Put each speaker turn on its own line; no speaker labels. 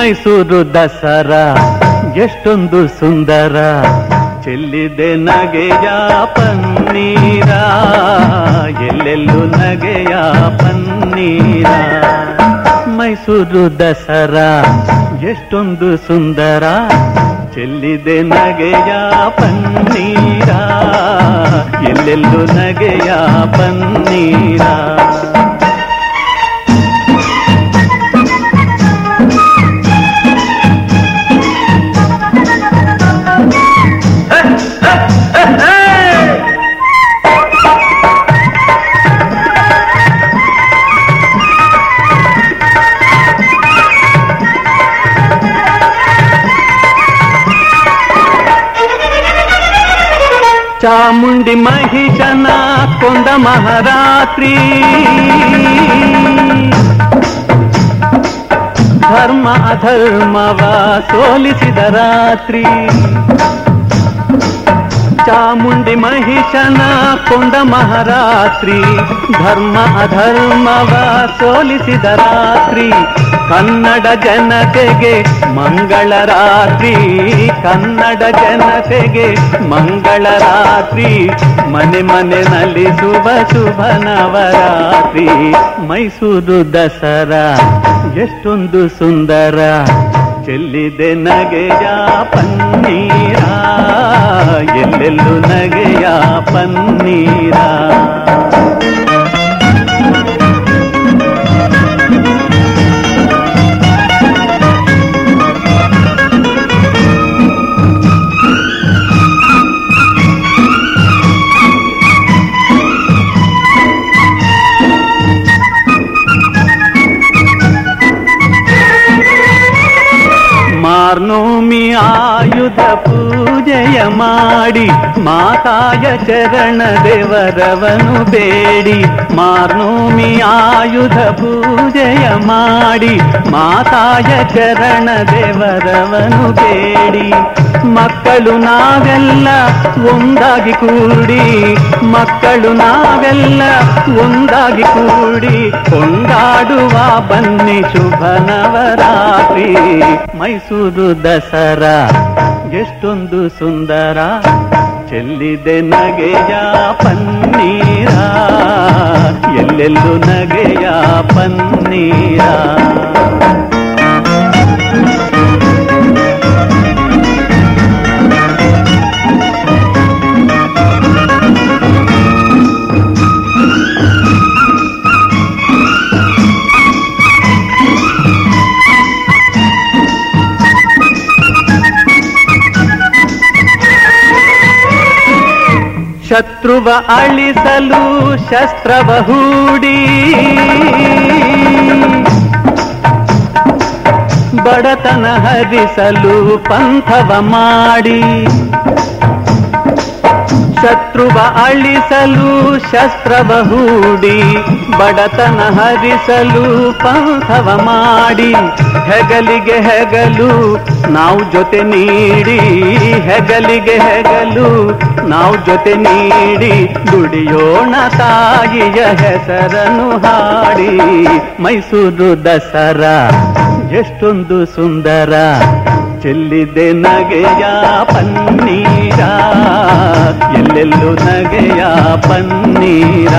ಮೈಸೂರು ದಸರಾ, ಎಷ್ಟೊಂದು ಸುಂದರ. ಚೆಲ್ಲಿದೆ ನಗೆಯ ಪನ್ನೀರ, ಎಲ್ಲೆಲ್ಲೂ ನಗೆಯ ಪನ್ನೀರ. ಮೈಸೂರು ದಸರಾ, ಎಷ್ಟೊಂದು ಸುಂದರ. ಚೆಲ್ಲಿದೆ ನಗೆಯ ಪನ್ನೀರ, ಎಲ್ಲೆಲ್ಲೂ ನಗೆಯ ಪನ್ನೀರ. ಚಾಮುಂಡಿ ಮಹಿಷನ ಕೊಂದ ಮಹಾರಾತ್ರಿ ಧರ್ಮ ಅಧರ್ಮವ ಸೋಲಿಸಿದ ರಾತ್ರಿ ಚಾಮುಂಡಿ ಮಹಿಷನ ಕೊಂದ ಮಹಾರಾತ್ರಿ ಧರ್ಮ ಅಧರ್ಮವ ಸೋಲಿಸಿದ ರಾತ್ರಿ ಕನ್ನಡ ಜನತೆಗೆ ಮಂಗಳ ರಾತ್ರಿ. ಕನ್ನಡ ಜನತೆಗೆ ಮಂಗಳ ರಾತ್ರಿ. ಮನೆ ಮನೆ ಶುಭ ಶುಭ ನವರಾತ್ರಿ. ಮೈಸೂರು ದಸರಾ ಎಷ್ಟೊಂದು ಸುಂದರ. ಚೆಲ್ಲಿದೆ ನಗೆಯ ಪನ್ನೀರ. ಎಲ್ಲೆಲ್ಲೂ ನಗೆಯ ಪನ್ನೀರ. ಮಾರ್ನೋಮಿ ಆಯುಧ ಪೂಜೆಯ ಮಾಡಿ ಮಾತಾಯ ಚರಣ ದೇವರವನು ಬೇಡಿ. ಮಾರ್ನೋಮಿ ಆಯುಧ ಪೂಜೆಯ ಮಾಡಿ ಮಾತಾಯ ಚರಣ ದೇವರವನು ಬೇಡಿ. ಮಕ್ಕಳು ನಾವೆಲ್ಲ ಒಂದಾಗಿ ಕೂಡಿ, ಮಕ್ಕಳು ನಾವೆಲ್ಲ ಒಂದಾಗಿ ಕೂಡಿ ಕೊಂಡಾಡುವ ಬನ್ನಿ ಶುಭ ನವರಾತ್ರಿ. ಮೈಸೂರು ದಸರಾ. ಎಷ್ಟೊಂದು ಸುಂದರ. ಚೆಲ್ಲಿದೆ ನಗೆಯ ಪನ್ನೀರ. ಎಲ್ಲೆಲ್ಲೂ ನಗೆಯ ಪನ್ನೀರ. ಶತ್ರುವ ಅಳಿಸಲು ಶಸ್ತ್ರವ ಹೂಡಿ. ಬಡತನ ಹರಿಸಲು ಪಂಥವ ಮಾಡಿ. ಶತ್ರುವ ಅಳಿಸಲು ಶಸ್ತ್ರ ಹೂಡಿ, ಬಡತನ ಹರಿಸಲು ಪಂಥವ ಮಾಡಿ. ಹೆಗಲಿಗೆ ಹೆಗಲು ನಾವು ಜೊತೆ ನೀಡಿ, ಹೆಗಲಿಗೆ ಹೆಗಲು ನಾವು ಜೊತೆ ನೀಡಿ. ದುಡಿಯೋಣ ತಾಯಿಯ ಹೆಸರನ್ನು ಹಾಡಿ. ಮೈಸೂರು ದಸರಾ ಎಷ್ಟೊಂದು ಸುಂದರ. ಚೆಲ್ಲಿದೆ ನಗೆಯ ಪನ್ನೀರ ಎಲ್ಲೆಲ್ಲೂ ನಗೆಯ ಪನ್ನೀರ